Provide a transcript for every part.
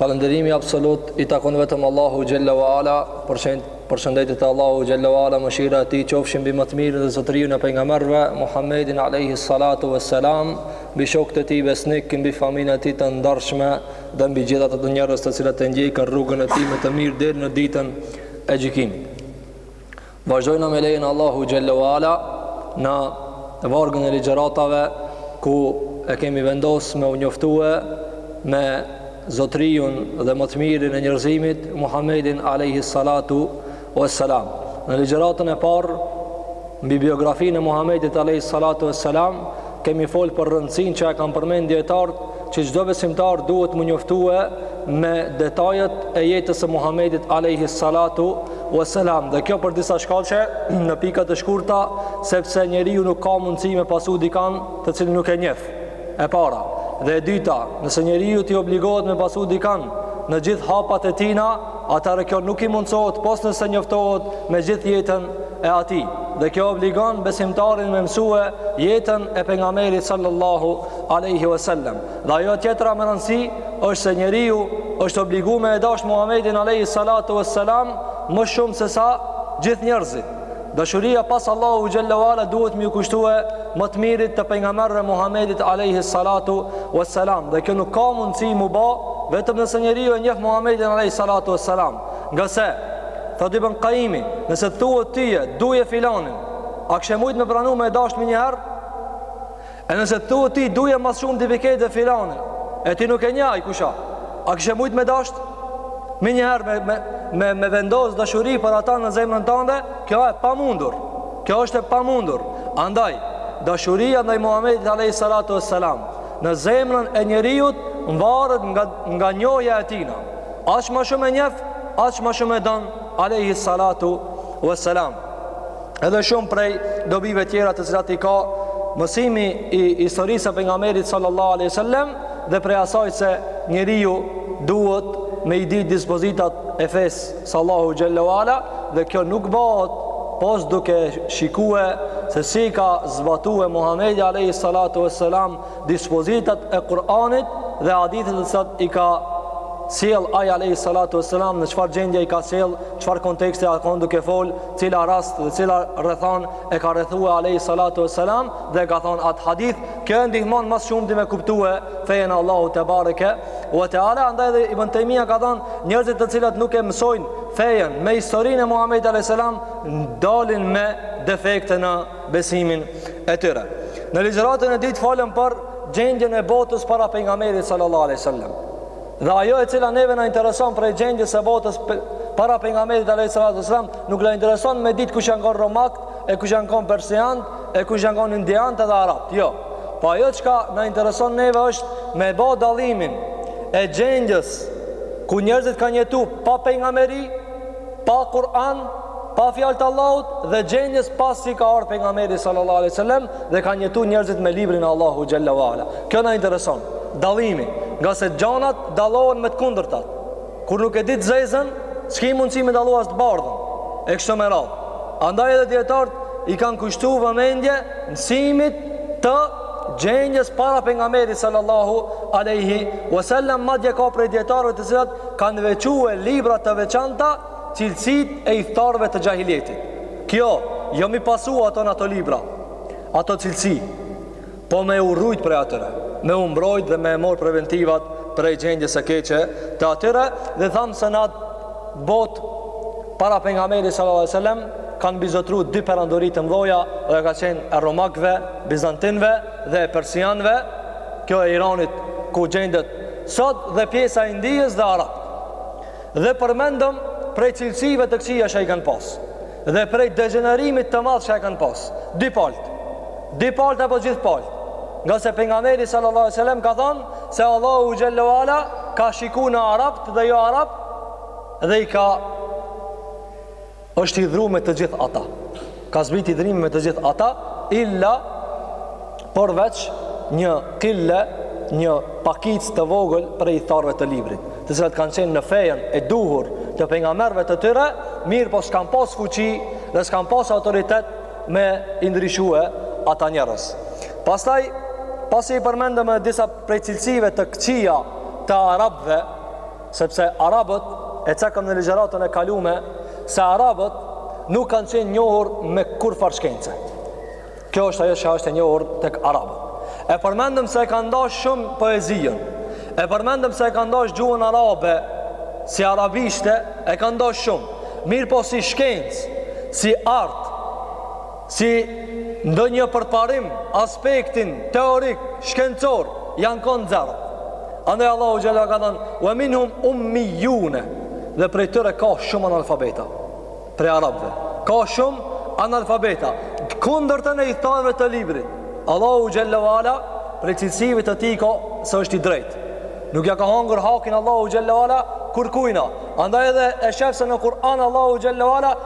Falënderimi absolut i takon vetëm Allahut Xhelle wa Ala Përshëndetjet e Allahut Xhelle wa Ala Mëshira e tij qofshin mbi më të mirin dhe zotërinë e pejgamberëve Muhammedin Alejhi Salatu ve Selam Mbi shokët e tij besnik, mbi familjen e tij të ndershme Dhe mbi gjithë ata njerëz të cilët e ndjekin rrugën e tij me të mirë deri në ditën e gjykimit Vazhdojna me lejen e Allahut Xhelle wa Ala në vargun e ligjëratave ku e kemi vendos me u njoftue me zotëriun dhe më të mirin e njerëzimit Muhammedin Alejhi Salatu ve Selam. Në ligjëratën e parë mbi biografinë e Muhammedit Alejhi Salatu ve Selam kemi fol për rëndësinë që e kanë përmend dijetarët që çdo besimtar duhet m'u njoftue me detajet e jetës së Muhamedit alayhi salatu wassalam dhe kjo për disa shkaqe në pika të shkurta sepse njeriu nuk ka mundësi me pasu dikan të cilin nuk e njef e para dhe e dyta nëse njeriu t'i obligohet me pasu dikan në gjithë hapat e tina atëherë kjo nuk i mundësohet pos nëse njoftohet me gjithë jetën e atij dhe kjo obligon besimtarin me mësue jetën e pejgamberit sallallahu alejhi ve sellem. Dhe ajo tjetra me rëndësi është se njeriu është obligu me e dashtë Muhamedin alejhi salatu ve selam më shumë se sa gjithë njerëzit. Dashuria pas Allahut xhelle wa ala duhet m'ju kushtue më të mirit të pejgamberëve Muhamedit alejhi salatu ve selam. Dhe kjo nuk ka mundësi m'u ba vetëm nëse njeriu e njef Muhamedin alejhi salatu ve selam. Ngase thotë Ibn Kajimi, nëse të thuhet ty, duje filanin, a kishe mujt me pranu me e dashtë menjëherë? E nëse thuhet ty duje ma së shumti mbi këtë dhe filanin, e ti nuk e njeh ai kush a, a kishe mujt me dasht? Menjëherë me, me, me, me vendos dashuri për ata në zemrën tande, kjo e pamundur, kjo është e pamundur. Andaj, dashuria ndaj Muhammedit Alejhi Salatu ve Selam, në zemrën e njeriut, mvaret nga, nga njohja e tina. Aq ma shumë e njef, aq ma shumë e don, Alejhi Salatu ve Selam. Edhe shumë prej dobive tjera të cilat i ka mësimi i historisë së pejgamberit sallallahu alaihi wasallam dhe prej asaj se njeriu duhet me i ditë dispozitat e fesë së Allahut xhelle wa ala dhe kjo nuk bëhet pos duke shikue se si i ka zbatue Muhamedi alaihi salatu wassalam dispozitat e Kur'anit dhe hadithet të cilat i ka sjell ai alayhi salatu wassalam në çfarë gjendje i ka sjell, çfarë konteksti ka kon duke fol, cili rast dhe cila rrethanë e ka rrethue alayhi salatu wassalam dhe e ka thon at hadith, kjo e ndihmon ma së shumti me kuptue fejen e Allahut tebareke we teala andaj dhe Ibn Taymija ka thon njerëzit të cilët nuk e mësojnë fejen me historinë e Muhamedit alayhi salam dalin me defekte në besimin e tyre. Në ligjëratën e dytë folëm për gjendjen e botës para pejgamberit sallallahu alaihi wasallam. Dhe ajo e cila neve na intereson prej gjendjes e botës para pejgamberit alaihi wasallam, nuk na intereson me ditë kush janë kon romakt, e kush janë kon persiant, e kush janë kon indiant edhe arabt. Jo. Po ajo çka na intereson neve është me bë dallimin e gjendjes ku njerëzit kanë jetu pa pejgamberi, pa Kur'an, Pa fjalë të Allahut dhe gjendjes pasi ka ardh pejgamberi sallallahu alaihi wasallam dhe kanë jetu njerëzit me librin e Allahu xhalla wala. Kjo na intereson. Dallimi, ngase gjanat dallohen me të kundërtat. Kur nuk e di të zezën, s'ke mundësi me dallu as të bardhën. E kështu me radhë. Andaj edhe dijetarët i kanë kushtu vëmendje mësimit të gjendjes para pejgamberit sallallahu alaihi wasallam madje ka prej dijetarëve të cilat kanë veçu libra të veçanta cilësitë e ithtarëve të xhahiljetit. Kjo, jo me i pasu ato në ato libra, ato cilësi, po me u rujt prej atyre, me u mbrojt dhe me i marr preventivat prej gjendjes së keqe të atyre, dhe thamë se në botë para pejgamberit sallallahu alai sallam, kanë mbizotëru dy perandori të mdhaja dhe ka qenë e romakëve, bizantinëve dhe e persianëve, kjo e Iranit ku gjendet sot dhe pjesa e Indisë dhe Arab. Dhe përmendëm prej cilësive të këqija që i kanë pas dhe prej degjenerimit të madh që i kanë pas. Dy palët. Dy palët apo gjithë palët. Ngase pejgamberi sallallahu alajhi wasallam ka thënë se Allahu xhallahu ala ka shikuar në arabt dhe jo arabt dhe i ka është hidhru me të gjithë ata ka zbrit hidhrimi me të gjithë ata illa përveç një kille një pakicë të vogël prej ithtarëve të librit të cilat kanë qenë në fenë e duhur të pejgamberëve të tyre mirëpo s'kanë pas fuqi dhe s'kanë pas autoritet me i ndryshue ata njerëz pastaj pasi i përmendëm edhe disa prej cilësive të këqija të arabëve Sepse arabët, e cekëm në ligjëratën e kalume, se arabët nuk kanë qenë njohur me kurrfarë shkence. Kjo është ajo që është e njohur tek arabët. E përmendëm se e kanë dasht shumë poezinë. E përmendëm se e kanë dasht gjuhën arabe, si arabishte, e kanë dasht shumë. Mirëpo si shkencë, si art, si ndonjë përparim n'aspektin teorik shkencor janë kon zero andaj Allahu xhela ka thënë wa minhum ummiyun dhe prej tyre ka shumë analfabeta prej arabëve ka shumë analfabeta kundërtën e ithtarëve të librit Allahu xhela wala prej cilësive të tij ka se është i drejtë nuk ia ka hangur hakin Allahu xhela wala kurrkujna andaj edhe e sheh se në Kur'an Allahu xhela wala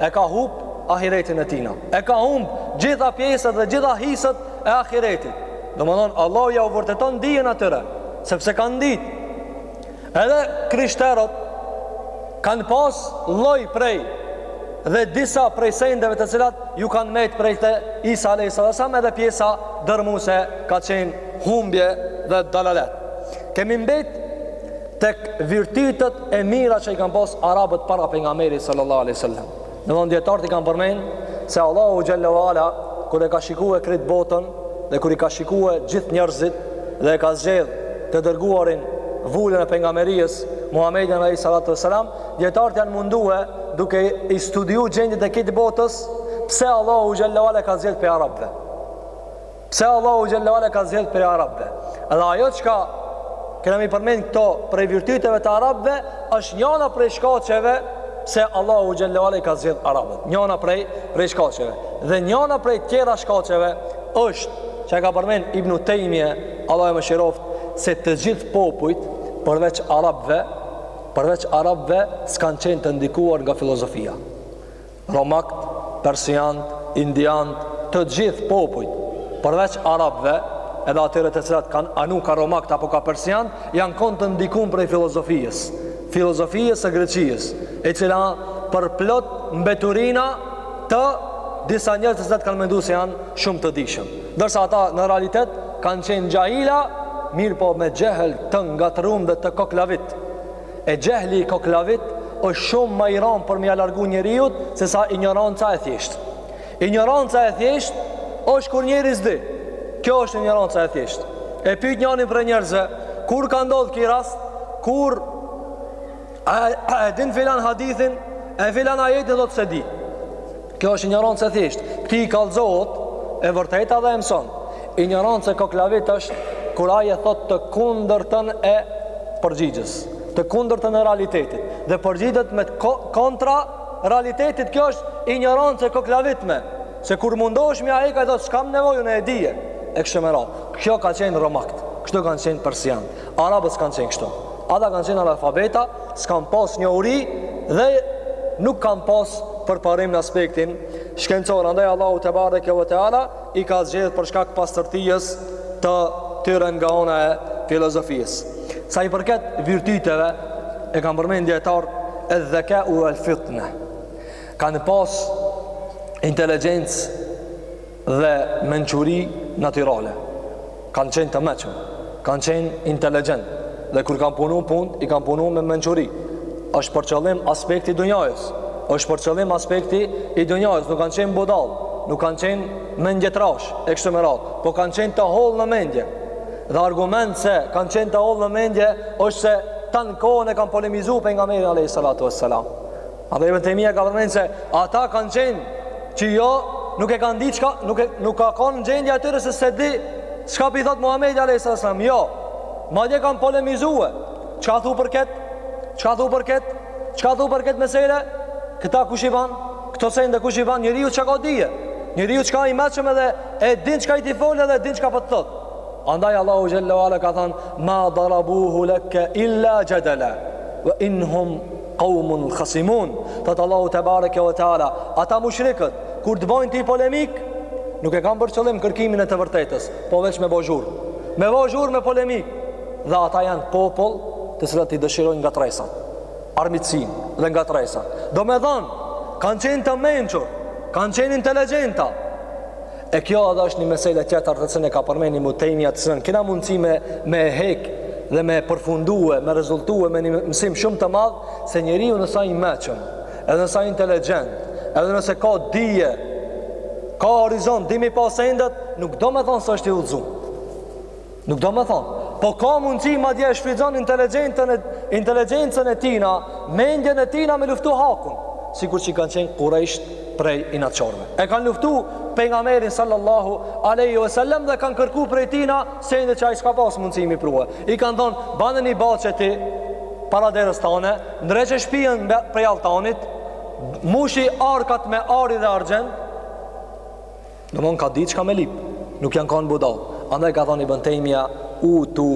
e ka humb ahiretin e tij na. E ka humb gjitha pjesët dhe gjitha hisët e ahiretit. Domethënë, Allahu jau vërteton dijen atyre, sepse kanë dit. Edhe krishterët kanë pas lloj prej dhe disa prej sendeve të cilat ju kanë met prej te Isa a.s. edhe pjesa dërmuese ka qenë humbje dhe dalalet. Kemi mbet tek virtytet e mira që i kanë pas arabët para pejgamberit sallallahu alaihi wasallam. Në dvon dijetarët i kanë përmend se Allahu xhallahu ala kur e ka shikue krejt botën dhe kur i ka shikue gjithë njerëzit dhe e ka zgjedh të dërguarin vulën e pejgamberisë Muhammedin alayhi salatu wasalam, dijetarët janë mundue duke i studiu gjendjen e kësaj botës pse Allahu xhallahu ala e ka zgjedh prej arabëve. Pse Allahu xhallahu ala ka zgjedh prej arabëve? Edhe ajo çka kemi me i përmend këto prej virtyteve të arabëve është njana prej shkaqeve pse Allahu xhallahu ala i ka zgjedh arabët. Njana prej prej shkaqeve. Dhe njana prej tjera shkaqeve është çka e ka përmend Ibnu Tejmije, Allahu e mëshiroftë, se të gjithë popujt përveç arabëve, përveç arabëve kanë qenë të ndikuar nga filozofia. Romakt, persianët, indianët, të gjithë popujt, përveç arabëve, edhe atyre të cilat kanë anu ka romakt apo ka persiant, janë konë të ndikun prej filozofisë, filozofisë së Greqisë, e cila përplot mbeturina të disa njerëz të cilat kanë mendu se janë shumë të dijshëm. Ndërsa ata në realitet kanë qenë xhahila, mirëpo me xhehël të ngatërrum dhe të koklavit. E xhehli i koklavit është shumë ma i randë për me ia largu njeriut sesa injoranca e thjeshtë. Injoranca e thjeshtë është kur njeri s'di. Kjo është injoranca e thjeshtë. E pyet njanin prej njerëzve, kur ka ndodh ky rast? Kur a, a e din filan hadithin? E filan ajetin thotë s'e di. Kjo është injorancë e thjeshtë. Këtij i kallëzohet e vërteta dhe e mëson. Injorancë e koklavit është kur ai e thot të kundërtën e përgjigjes, të kundërtën e realitetit dhe përgjigjet me kontra realitetit. Kjo është injorancë e koklavitme. Se kur mundohesh me ia ka thotë s'kam nevojë, unë e di. E kështu me radhë. Kjo ka qenë romakt. Kështu kanë qenë persiant. Arabët s'kanë qenë kështu. Ata kanë qenë analfabeta, s'kanë pas njohuri dhe nuk kanë pas përparim në aspektin shkencor. Andaj Allahu tebareke ve teala i ka zgjedh për shkak pastërtisë të tyre nga ana e filozofisë. Sa i përket virtyteve, e kanë përmend dijetarët edh-dhekau uel fitne. Kanë pas inteligjencë dhe mençuri natyrale. Kanë qenë të mençëm, kanë qenë inteligjent dhe kur i kanë punu punët, i kanë punu me mençuri. Është për qëllim aspekti i dunjajës, është për qëllim aspekti i dunjajës, nuk kanë qenë budall, nuk kanë qenë mendjetrash, e kështu me radhë, po kanë qenë të hollë në mendje. Dhe argument se kanë qenë të hollë në mendje është se tanë kohën e kanë polemizu Pejgamberin a.s. Apo Ibn Taymija ka përmendur se ata kanë qenë që jo nuk e kanë ditë çka, nuk e nuk ka kanë gjendja e tyre se s'e di çka po i thot Muhamedi alayhis salam. Jo. Madje kanë polemizuar. Çka thu për kët? Çka thu për kët? Çka thu për kët mesela? Këta kush i ban? Këto sende kush i ban? Njeriu çka ka dije. Njeriu çka i mençëm edhe e din çka je ti fol edhe din çka po të thot. Andaj Allahu xhelle ue ala ka than ma darabuhu leke illa xhedela. Vë inhum Qawmun khasimun, thot Allahu te bareke ve teala, ata mushrikët kur të bojnë ti polemik, nuk e kanë për qëllim kërkimin e të vërtetës, po veç me bë zhurmë. Me bë zhurmë, me polemik. Dhe ata janë popull të cilat i dëshirojnë ngatërresat, armiqësinë dhe ngatërresat. Domethon, kanë qenë të mençur, kanë qenë inteligjenta. E kjo edhe është një mesele tjetër të cilën e ka përmend Ibn Tejmija të cilën kena mundësi me, me e hek dhe me e përfundue, me rezultue me një mësim shumë të madh se njeriu nëse i mençëm, edhe nëse i inteligent, edhe nëse ka dije, ka horizont, din mi pa sendet, nuk domethonë se është i udhëzum. Nuk domethonë, po ka mundësi madje e shfrytëzon inteligencën e, inteligencën e tina, mendjen e tina me luftu hakun, sikur që i kanë qenë kurejshët prej inatçorve. E kanë luftu Pejgamberin sallallahu aleyhi ve sellem dhe kanë kërku prej tina sende që ai s'ka pas mundësi mi prue. I kanë thonë, bane një bahçe ti, para derës tande, ndreqe shpijën prej alltanit, mushi arkat me ari dhe argjend, Domthon kanë ditë çka me lyp, nuk janë kanë budall. Andaj ka thënë Ibn Taymija utu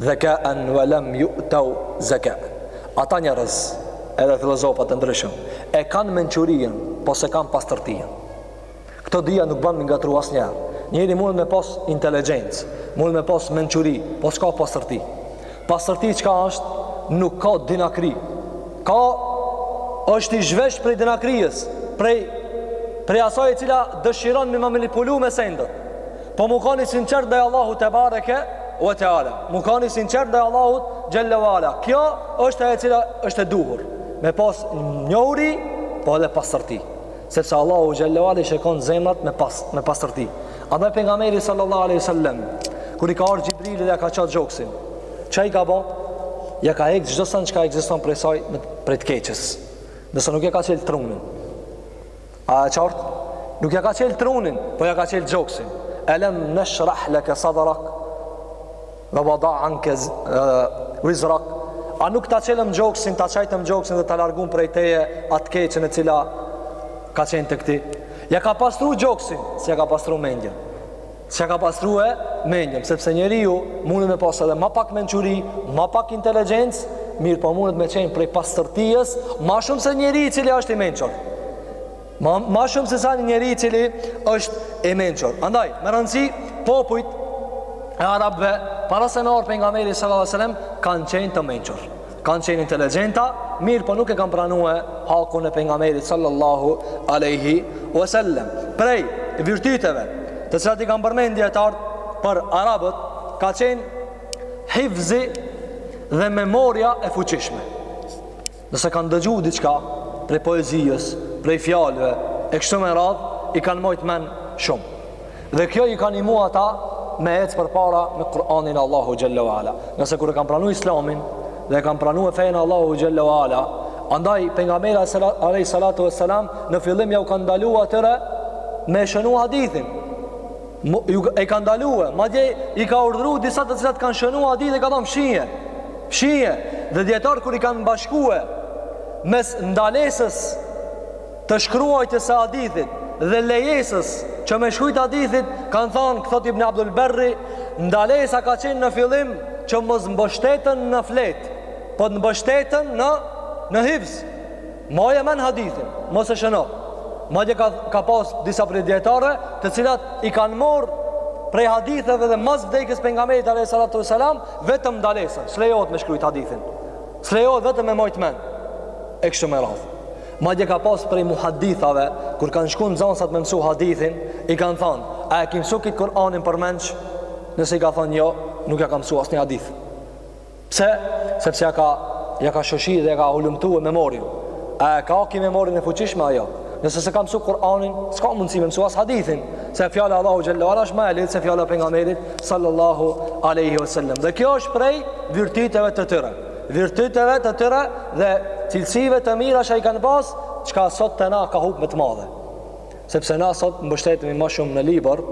dhaka'n wa lam yu'tau zaka. Ata njerëz, edhe filozofat e ndryshëm, e kanë mençurinë, po s'e kanë pastërtinë. Këto dyja nuk ban mi ngatru asnjëherë. Njëri mund me pas inteligjencë, mund me pas mençuri, po s'ka pastërti. Pastërti çka është? Nuk ka dinakri. Ka është i zhvesh prej dinakrijës, prej prej asaj e cila dëshiron me manipulu me sendet. Po me kanë i sinqertë ndaj Allahu tebareke ue teala. Me kanë i sinqertë ndaj Allahut xhelle wala. Kjo është ajo e cila është e duhur. Me pas njohuri, po edhe pastërti. Sepse Allahu xhallahu ale i shikon zemrat me pas me pastërti. Andaj pejgamberi sallallahu alaihi wasallam kur i ka ardhur Xhibrili dhe ja ka ça gjoksin, ça i ka bo? Ja ka heq çdo sen çka ekziston prej saj prej të keqes. Nëse nuk ja ka çel trunin. A e qartë? Nuk ja ka çel trunin, po ja ka çel gjoksin. Alam nashrah laka sadrak. Va vada anke vizrak, a nuk ta çelëm gjoksin, ta çajtëm gjoksin dhe ta largum prej teje atë keqen e cila ka qenë te këti? Ja ka pastru gjoksin, s'ja ka pastru mendjen. S'ja ka pastru e mendjen, sepse njeriu mundet me pasë edhe ma pak mençuri, ma pak inteligjencë, mirëpo mundet me qenë prej pastërtisë, ma shumë se njeri i cili është i mençur. Ma, ma shumë sesa një njeri i cili është i mençur. Andaj, me rëndësi, popujt e arabve, para se me ardh pejgamberi sallallahu alaihi sallam, kanë qenë të mençur. Kanë qenë inteligjenta, mirëpo nuk e kanë pranue hakun e pejgamberit sallallahu alaihi wasallam. Prej, virtyteve, të cilat i kanë përmen dijetarët për arabët, ka qenë hifzi dhe memoria e fuqishme. Nëse kanë dëgju diçka prej poezisë, prej fjalëve e kështu me radhë, i kanë majt men shumë. Dhe kjo i ka nimu ata me ecë përpara me Kur'anin e Allahut xhelle ue ala. Nëse kur e kanë pranu islamin dhe e kanë pranu fenë e Allahut xhelle ue ala, andaj pejgamberi alejhi salatu ue selam në fillim ja u ka ndalu atyre me shënu hadithin. E ka ndalue, madje i ka urdhru disa të cilat kanë shënu hadithe ka thonë fshije. Fshinje. Dhe dijetarët kur i kanë bashkue mes ndalesës të shkruajtjes së hadithit dhe lejesës që me shkrujt hadithit kanë thonë thotë ibn Abdul Berri ndalesa ka qenë në fillim që mos mbështeten në flet po të mbështeten në, në hifz Maje men hadithin, mos e shëno. Madje ka, ka pas disa prej dijetarëve të cilat i kanë marrë prej haditheve dhe mas vdekjes pejgamberit alejhi salatu wasalam, vetëm ndalesën, s'lejohet me shkrujt hadithin. S'lejohet vetëm me majt men. E kështu me radhë. Madje ka pas prej muhadithave, kur kanë shku nxansat me mësu hadithin, i kanë thanë, a e ki mësu kit Kur'anin përmendsh? Nëse i ka thanë jo, nuk ja ka mësu asnjë hadith. Pse? Sepse ja ka, ja ka shoshi dhe ja ka hulumtu e memorin. A e ka ki memorin e fuqishme a jo? Nëse s'e ka mësu Kur'anin, s'ka mundësi me mësu as hadithin, se fjala e Allahut xhelle wa ala është ma e lehtë se fjala e pejgamberit, sallallahu aleyhi wasallam. Dhe kjo është prej virtyteve të tyre. Virtyteve të tyre dhe cilësive të mira që i kanë pas, çka sot te na ka hup me të madhe. Sepse na sot mbështetemi ma shumë në libër,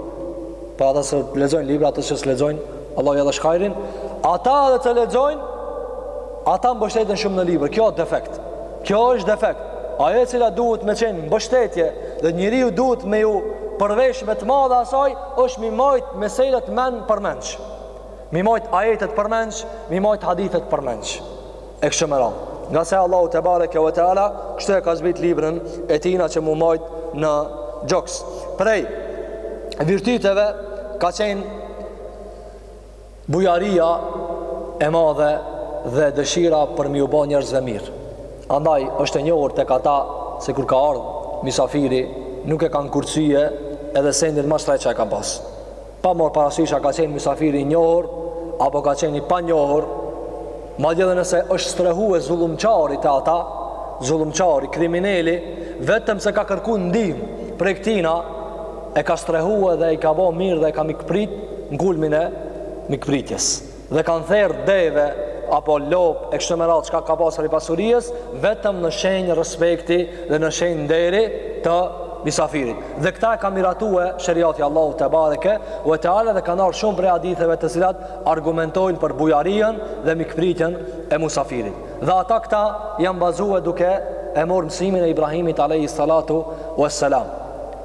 po ata që lexojnë libra, ata që lexojnë, Allahu ja dhashtë hajrin, ata edhe të lexojnë, ata mbështeten shumë në libër. Kjo është defekt. Kjo është defekt. Ajo e cila duhet me qenë mbështetje dhe njeriu duhet me ju përvesh me të madhe asaj është mi majt meselet men përmendsh mi majt ajetet përmendsh mi majt hadithet përmendsh e kështu me radhë. Ngase Allahu tebareke ve teala kështu e ka zbrit librin e tina që mu majt në gjoks. Prej virtyteve ka qenë bujaria e madhe dhe dëshira për mi u bo njerëzve mirë. Andaj është e njohur tek ata se kur ka ardhur misafiri nuk e kanë kursye edhe sendin ma shtrejt që e kanë pas. pa marrë parasysh a ka qenë misafiri i njohur apo ka qenë i panjohur, madje edhe nëse është strehue zullumqari te ata, zullumqari, krimineli, vetëm se ka kërkuar ndihmë prej tina, e ka strehuar dhe i ka bo mirë dhe e ka mikprit në kulmin e mikpritjes. dhe kanë therë deve apo lopë e kështu me radhë çka ka pasur i pasurisë vetëm në shenjë respekti dhe në shenjë nderi të misafirit dhe këta e ka miratue sheriati i Allahut tebareke ve teala dhe kanë ardh shumë prej haditheve të cilat argumentojnë për bujarien dhe mikpritjen e musafirit dhe ata këta janë bazue duke e mor mësimin e Ibrahimit alejhi salatu vesselam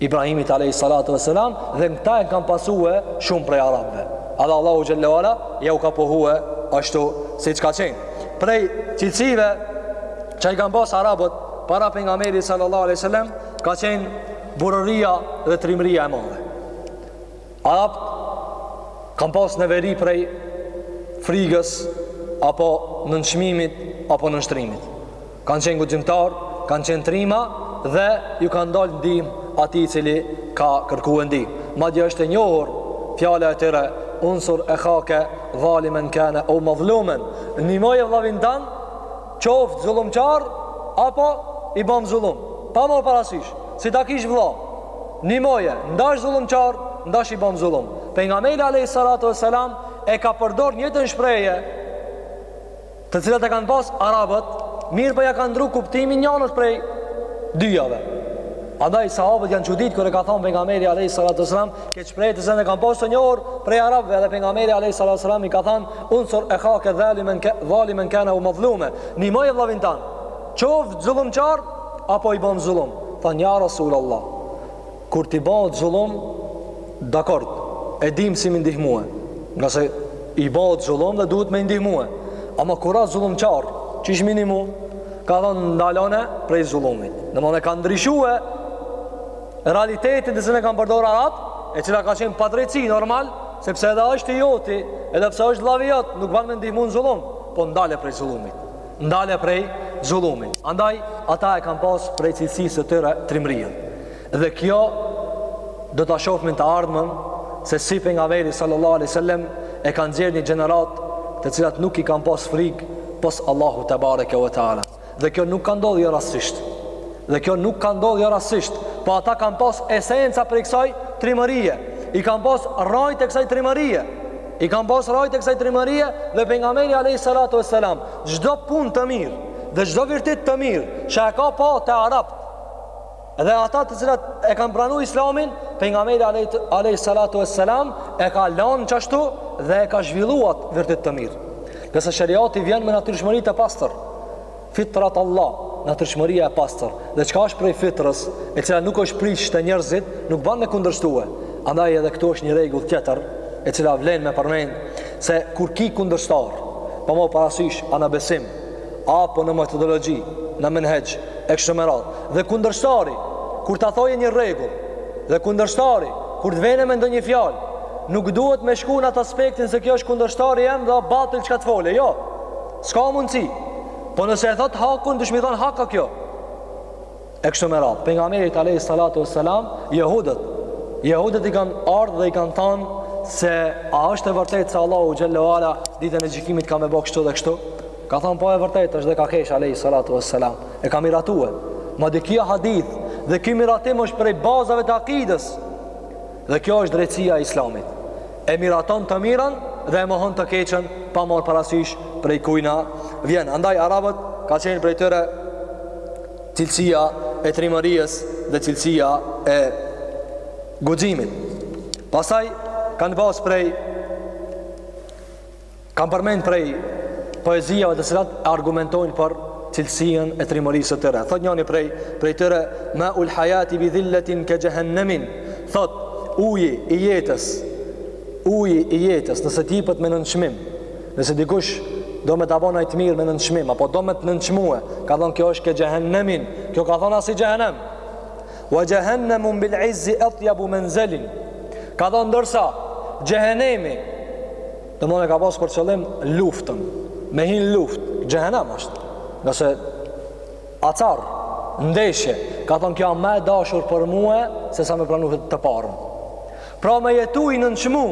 Ibrahimit alejhi salatu vesselam dhe në këta e kanë pasue shumë prej arabëve. Edhe Allahu xhel-le ve ala ja u ka pohue ashtu siç ka qenë. Prej cilësive që i kanë pas arabët para pejgamberit sallallahu alejhi wasallam ka qenë burrëria dhe trimëria e madhe. Arabët kanë pas neveri prej frigës apo nënçmimit apo nënshtrimit. Kanë qenë guximtarë, kanë qenë trima dhe ju kanë dalë ndihmë atij i cili ka kërkuar ndihmë. Madje është e njohur fjala e tyre unsur ehake dhalimen kane ev madhlumen nimoje vllavin tan qoftë zullumqar apo i bom zullum pa mor parasysh si ta kish vlla nimoje ndash zullumqar ndash i bom zullum pejgamberi alejhi salatu vesselam e ka përdor njëjtën shprehje të cilat e kanë pas arabët, mirëpo ja kanë ndru kuptimin njanës prej dyjave. Andaj, sahabët janë çudit kur e ka thonë pejgamberi alejhi salatu vesselam këtë shprehje të cilën e kanë pas të njohur prej arabëve dhe pejgamberi alejhi salatu vesselam i ka thonë unsur ehake dhalimen, ke, dhalimen kane ev madhlumen, nimoje vllavin tan, qoftë zullumqar, apo i bom zullum, thonë ja Resulallah. Kur t'i bahet zullum, dakord, e dimë si m'i ndihmue, ngase i bahet zullum dhe duhet me i ndihmue. Ama kur asht zullumqar, qysh me i ndihmu, ka thonë ndalone prej zullumit. Domethonë ka ndryshue realitetin edhe pse e kanë përdor arabt, e cila ka qenë padrejtësi normal, sepse edhe është i joti, edhe pse është vllavi jot, nuk ban me ndihmu në zullum, po ndale prej zullumit. ndale prej zullumit. Andaj ata e kanë pas prej cilësisë së tyre trimërinë. Dhe kjo do ta shohim n'të ardhmen se si pejgamberi sallallahu alaihi wasallam e ka nxjerrë një gjeneratë të cilat nuk i kanë pas frikë pos Allahu tebareke ve teala. Dhe kjo nuk ka ndodhur jo rastësisht. Dhe kjo nuk ka ndodhur jo rastësisht, po ata kanë pas esenca prej kësaj trimërie. I kanë pas rrajt e kësaj trimërie. I kanë pas rrajt e kësaj trimërie dhe pejgamberi alayhi salatu vesselam çdo punë të mirë dhe çdo virtyt të mirë që e ka pa te arabt. Dhe ata të cilat e kanë pranu Islamin, pejgamberi alayhi salatu vesselam e ka lan qashtu dhe e ka zhvillu at virtyt të mirë. Ngase sheriati vjen me natyrshmëri të pastër, Fitrat Allah, natyrshmëria e pastër. Dhe çka është prej fitrës, e cila nuk është prish te njerëzit, nuk ban me kundërshtue. Andaj edhe këtu është një rregull tjetër, e cila vlen me përmend se kur ki kundërshtar, pa marrë parasysh a në besim, apo në metodologji, në menhexh, e kështu me radhë. Dhe kundërshtari, kur ta thojë një rregull, dhe kundërshtari, kur të vjen me ndonjë fjalë, nuk duhet me shku në atë aspektin se ky është kundërshtari jem dhe batil çka të folë, jo. S'ka mundësi. Po nëse e thot hakun, duhesh me thon hak a kjo. E kështu me radhë. Pejgamberit alayhi salatu wassalam, jehudët, jehudët i kanë ardhur dhe i kanë thënë se a është e vërtetë se Allahu xhelle ve ala ditën e gjykimit ka me bo kështu dhe kështu? Ka thënë po e vërtetë është dhe ka kesh alayhi salatu wassalam. E ka miratuar. Madje ky hadith dhe ky miratim është prej bazave të akidës. Dhe kjo është drejtësia e Islamit. E miraton të mirën dhe e mohon të keqen pa marrë parasysh prej kujna vjen. Andaj arabët ka qenë prej tyre cilësia e trimërijës dhe cilësia e guximit. Pastaj kanë pas prej Kanë përmend prej poezijave të cilat argumentojnë për cilësinë e trimërisë së tyre. Thot njëri prej prej tyre ma ul hajati bi dhilletin ke xhehennemin. Thot uji i jetës. Uji i jetës, nëse t'ipet me nënçmim, nëse dikush do me ta bo naj të mirë me nënçmim apo do me të nënçmue, ka thënë kjo është ke xhehennemin. Kjo ka thënë asht si xhehennem. Wa jahannamu bil izzi atyabu manzalin. Ka thënë ndërsa xhehenemi domethënë e ka pas për qëllim luftën. Me hi n'luftë, xhehenem është. Nëse acar ndeshje, ka thënë kjo më e dashur për mua se sa me pranu të parën. Pra me jetu i nënçmu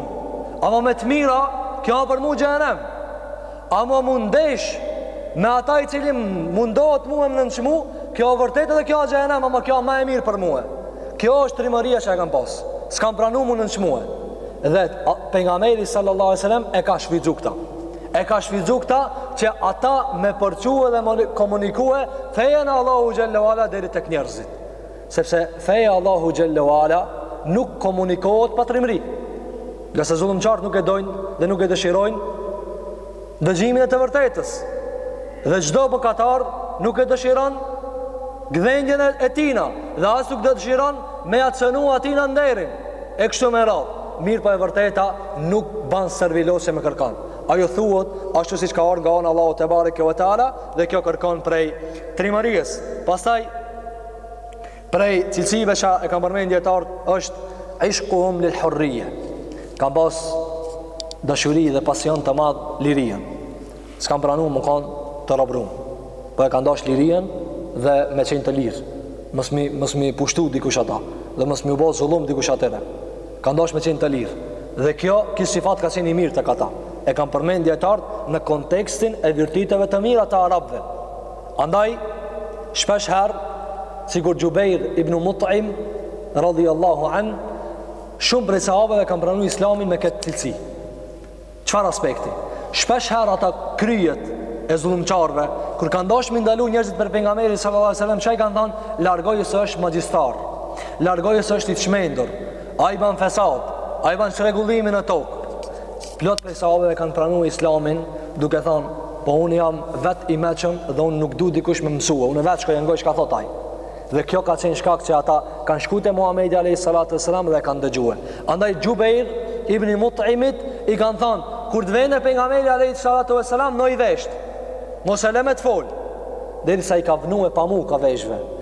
Ama me të mira Kjo për mu xhehenem Ama me u ndesh me ata i cili mundohet mue me m'nënçmu Kjo vërtet edhe kjo xhehenem Ama kjo ma e mirë për mue Kjo është trimëria që e kanë pas S'kanë pranu me u nënçmue Dhe pejgamberi sallallahu alejhi ve sallam E ka shfrytëzu këta E ka shfrytëzu këta Që ata me përçu edhe me komunikue Fenë e Allahut xhelle ve ala Deri tek njerëzit Sepse feja e Allahut xhelle ve ala nuk komunikohet pa trimëri. Ngase zullumqarët nuk e dojnë dhe nuk e dëshirojnë dëgjimin e të vërtetës. Dhe çdo mëkatar nuk e dëshiron gdhendjen e tina dhe as nuk dëshiron me ia cenu atina nderin. E kështu me radhë, mirëpo e vërteta nuk ban servillëqe me kërkan. Ajo thuhet ashtu siç ka ardhur nga ana e Allahut tebareke ve teala dhe kjo kërkon prej trimëries. Pastaj Prej cilësive që e kanë përmendë dijetarët është ishkuhum lil hurrije. Kanë pas dashuri dhe pasion të madh lirien. S'kanë pranu me kanë të robëru. Po e kanë dash lirien dhe me qenë të lirë. Mos me i, mos me i pushtu dikush ata dhe mos me iu bo zullum dikush atyre. Kanë dash me qenë të lirë. Dhe kjo, kjo sifat ka qenë i mirë tek ata. E kanë përmendë dijetarët në kontekstin e virtyteve të mira të arabëve. Andaj, shpesh herë, sikur Xhubejr ibn Mut'im, radijallahu anh, shumë prej sahabeve kanë pranu islamin me këtë cilësi. Çfarë aspekti? Shpesh herë ata kryet e zullumqarëve, kur kanë dash me i ndalu njerëzit prej pejgamberit sallallahu alejhi ve sallam, çka i kanë thonë, largoju se është magjistar, largoju se është i çmendur, ai ban fesad, ai ban çrregullime në tokë, Plot prej sahabeve kanë pranuar Islamin duke thënë, po unë jam vet i meçëm dhe unë nuk du dikush me m'mësue. Unë vetë shkoj e ngoj çka thotë ai. Dhe kjo ka qenë shkak që ata kanë shkuar te Muhamedi alayhis salatu wasalam dhe e kanë dëgjuar. Andaj Xhubejr ibn Mut'imit i kanë thënë, kur të vjen pejgamberi alayhis salatu wasalam në i vesht. Mos e le me t'fol. Derisa i ka vënë pamuka veshve.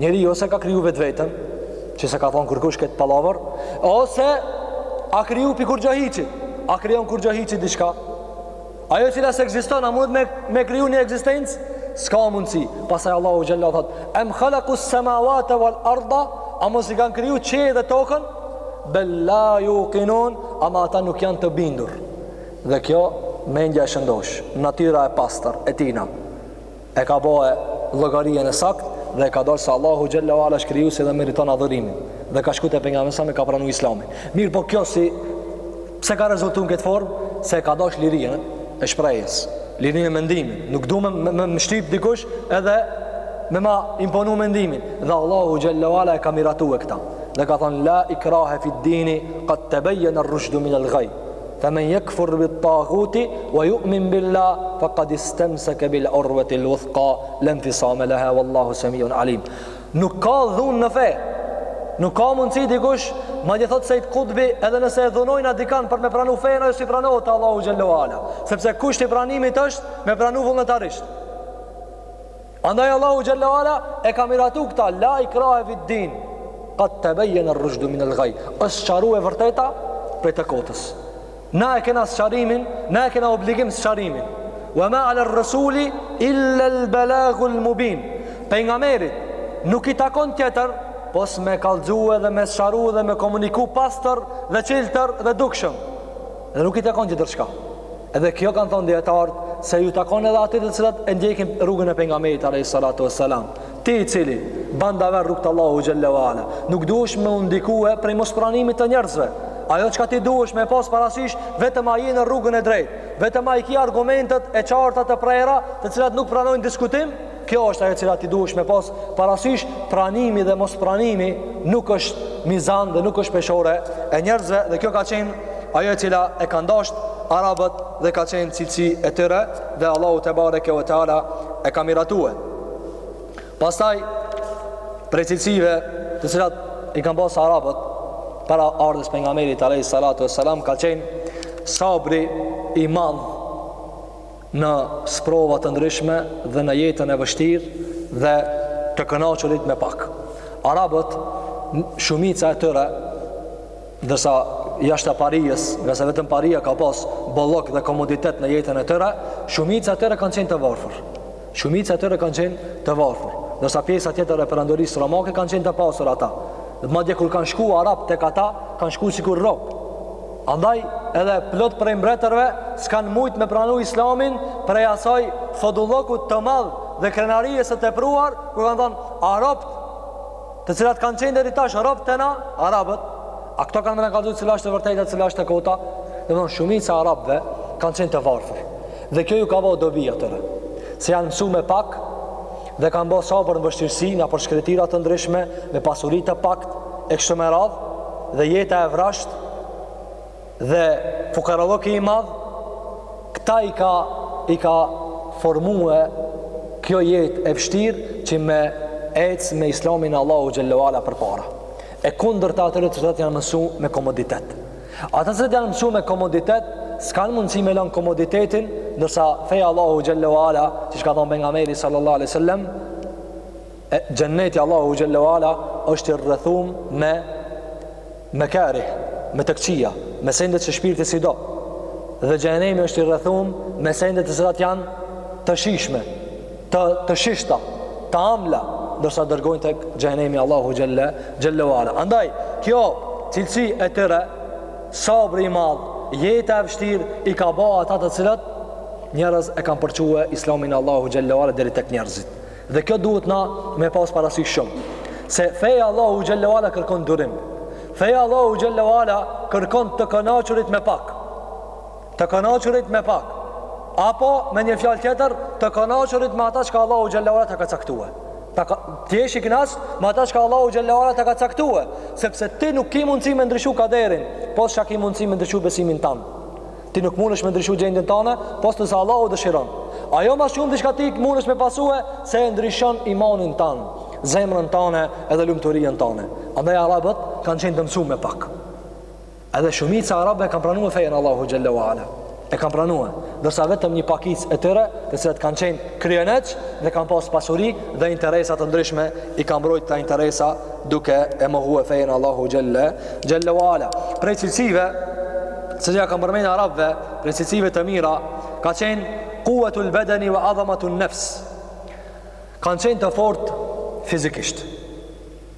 Njeri ose ka kriju vetë vetën, që s'e ka thonë kërkush këtë pallavër, ose a kriju prej kurgjohiçit, a krijon kurgjohiçi diçka. Ajo cila s'ekziston, a mundet me, me kriju një ekzistencë, s'ka mundësi. Pastaj Allahu xhelle ve ala thotë, em khalakus semavati wal arda, a mos i kanë kriju qiejt dhe tokën, bel la jukinun, ama ata nuk janë të bindur. Dhe kjo, mendja e shëndosh, natyra e pastër, e tina. e ka bo llogarien e sakt dhe i ka dalë se Allahu xhelle ve ala është krijuesi dhe meriton adhurimin dhe ka shku te pejgamberi e ka pranu islamin mirëpo kjo si pse ka rezultu në këtë formë se e ka dash lirien e shprehjes lirien e mendimit nuk du me, me, me më shtyp dikush edhe me ma imponu mendimin dhe Allahu xhelle ve ala e ka miratue këta dhe ka thonë la ikrahe fid dini kad tebejjene rrushdu minel gaj Fa men yakfur bit taghuti wa yu'min billah faqad istamsaka bil urwati al wuthqa la infisama laha wallahu samiun alim. Nuk ka dhun në fe. Nuk ka mundësi dikush, madje thot Sejid Kutbi edhe nëse e dhunojnë dikan për me pranu fenë ajo si pranohet te Allahu xhalla wa ala, sepse kushti i pranimit është me pranu vullnetarisht. Andaj Allahu xhalla wa ala e ka miratu këta la ikrahe fi din. Qad tabayyana ar-rushdu min al-ghay. Është sqaruar e vërteta prej të kotës. Na e kena sqarimin, na e kena obligim sqarimin. Wa ma 'ala ar-rasuli illa al-balaghu al-mubin. Pejgamberit nuk i takon tjetër pos me kallzue dhe me sqaru dhe me komuniku pastër dhe çiltër dhe dukshëm. Dhe nuk i takon tjetërçka. Edhe kjo kanë thënë dietarët se ju takon edhe atyre të cilët e ndjekin rrugën e pejgamberit alayhi salatu wassalam. Ti i cili ban dave n'rrugë t'Allahut xhalla wa ala, nuk duhesh me u ndikue prej mospranimit të njerëzve. Ajo çka ti duhesh me pas parasysh vetëm a je në rrugën e drejtë, vetëm a i ki argumentet e qarta të prera, të cilat nuk pranojnë diskutim, Kjo është ajo e cila ti duhesh me pas parasysh, pranimi dhe mospranimi nuk është mizan dhe nuk është peshore e njerëzve dhe kjo ka qenë ajo e cila e ka ndasht arabët dhe ka qenë cilësi e tyre dhe Allahu tebareke ve teala e ka miratue. Pastaj prej cilësive të cilat i kanë pas arabët para ardhjes pejgamberit alayhi salatu wassalam ka qenë sabri i madh në sprova të ndryshme dhe në jetën e vështirë dhe të kënaqurit me pak. Arabët, shumica e tyre, ndërsa jashta parijës, ngase vetëm parija ka pas bollok dhe komoditet në jetën e tyre, shumica e tyre kanë qenë të varfër. Shumica e tyre kanë qenë të varfër. Ndërsa pjesa tjetër e perandorisë romake kanë qenë të pasur ata. Dhe madje kur kanë shku arabt tek ata, kanë shku sikur rob. Andaj edhe plot prej mbretërve s'kanë mujt me pranu islamin prej asaj fodullokut të madh dhe krenarijes së tepruar kur kanë thonë arabt të cilat kanë qenë deri tash robt tanë arabët a këta kanë me na kallëzu cila është e vërteta cila është e kota domethënë shumica e arabëve kanë qenë të varfër dhe kjo ju ka bo dobi atyre se janë mësu me pak dhe kanë bërë sabër në vështirësi, nëpër shkretira të ndryshme, me pasuri të paktë, e kështu me radh, dhe jeta e vrazhdë, dhe fukarallëku i madhë, këta i ka, i ka formue kjo jetë e vështirë që me ecë me islamin e Allahu xhelle ve ala përpara. E kundërta e atyre të cilët janë mësu me komoditet. Ata që janë mësu me komoditet, s'kanë mundësi me lënë komoditetin, ndërsa feja e Allahu xhelle ve ala, siç ka thënë pejgamberi sallallahu alaihi wasallam, e xhenneti i Allahu xhelle ve ala është i rrethum me mekarih, me të këqija, me sende që shpirti s'i do. Dhe xhehenemi është i rrethum me sende të cilat janë të shijshme. të të shijshme, të amla, ndërsa dërgojnë tek xhehenemi i Allahu xhelle xhelle ve ala. Andaj kjo cilësi e tyre sabri i madh, jeta e vështirë i ka ba ata të cilët njerëz e kanë përçue Islamin e Allahu xhelle ve ala deri tek njerëzit. Dhe kjo duhet na me pas parasysh shumë. Se feja e Allahu xhelle ve ala kërkon durim. Feja e Allahu xhelle ve ala kërkon të kënaqurit me pak. Të kënaqurit me pak, apo me një fjalë tjetër, të kënaqurit me ata çka Allahu xhelle ve ala ta ka caktue. Të jesh i knaqë me ata çka Allahu xhelle ve ala ta ka caktue, sepse ti nuk ki mundësi me ndryshu kaderin, po çka ki mundësi me ndryshu besimin tan. Ti nuk mundesh me ndryshu gjendjen tane, pos nëse Allahu dëshiron. Ajo ma së shumti çka ti mundesh me pasue se e ndryshon imanin tan, zemrën tane edhe lumturinë tane. Andaj arabët kanë qenë të mësu me pak. Edhe shumica e arabve e kanë pranue fejen e Allahu xhelle ve ala. E kanë pranue, ndërsa vetëm një pakicë e tyre, të cilët kanë qenë kryeneç dhe kanë pas pasuri dhe interesa të ndryshme, i kanë mbrojtë këta interesa duke e mohue fejen e Allahu xhelle ve ala. Prej cilësive që ja kanë përmend arabve, prej cilësive të mira, ka qenë kuvvetul bedeni ve adhametun nefs. Kanë qenë të fort fizikisht.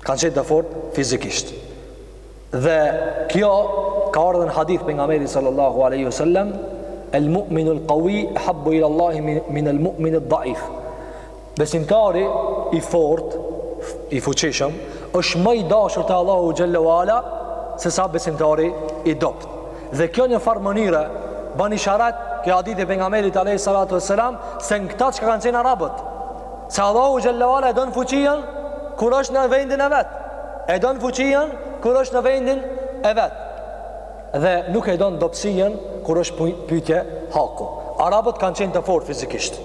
Kanë qenë të fort fizikisht. Dhe kjo ka ardh në hadith të pejgamberit sallallahu alaihi wasallam, el mu'minu el qawi ehabbu ila Allah min el mu'min el dhaif. Besimtari i fort, i fuqishëm, është ma i dashur te Allahu xhelle ve ala se sa besimtari i dobët. Dhe kjo një farë mënyre ban isharet ky hadith i pejgamberit alayhi salatu wasalam se në këta çka kanë qenë arabët. Se Allahu xhelle ve ala e don fuqinë kur është në vendin e vet. e don fuqinë kur është në vendin e vet dhe nuk e don dobësinë kur është pyetje haku. Arabët kanë qenë të fortë fizikisht.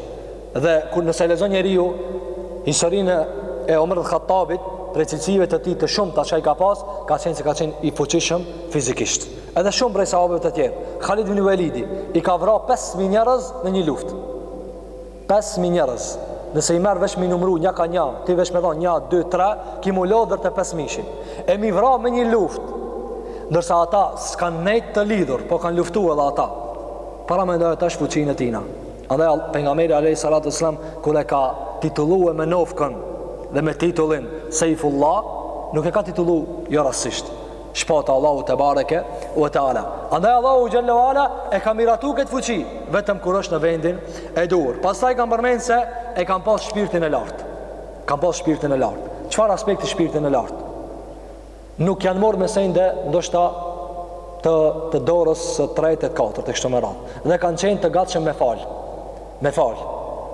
Dhe kur nëse lexon njeriu historinë e Omer al Khattabit, prej cilësive të tij të shumta çka i ka pas, ka qenë se ka qenë i fuqishëm fizikisht. Edhe shumë prej sahabëve të tjerë, Khalid ibn Walidi i ka vra 5000 njerëz në një luftë. Pesë mijë njerëz, nëse i merr veç mi numru nja ka nja, ti veç me dha nja, dy, tre, ki mu lodh deri te pesë mijëshi. E mi vra me një luft, ndërsa ata s'kan nejt të lidhur, po kan luftu edhe ata. Paramendoje tash fuqin e tina. Andaj pejgamberi alejhi salatu ves selam, kur e ka titullue me nofkën dhe me titullin Sejfullah, nuk e ka titullu jo rastësisht. Shpata e Allahut tebareke ue teala. Andaj Allahu xhelle ue ala e ka miratu këtë fuqi vetëm kur është në vendin e duhur. Pastaj kanë përmend se e kanë pas shpirtin e lartë. Kanë pas shpirtin e lartë. Çfarë aspekti shpirtin e lartë? Nuk janë marrë me sende ndoshta të të dorës së tretë e katërt e kështu me radhë. Dhe kanë qenë të gatshëm me fal. Me fal,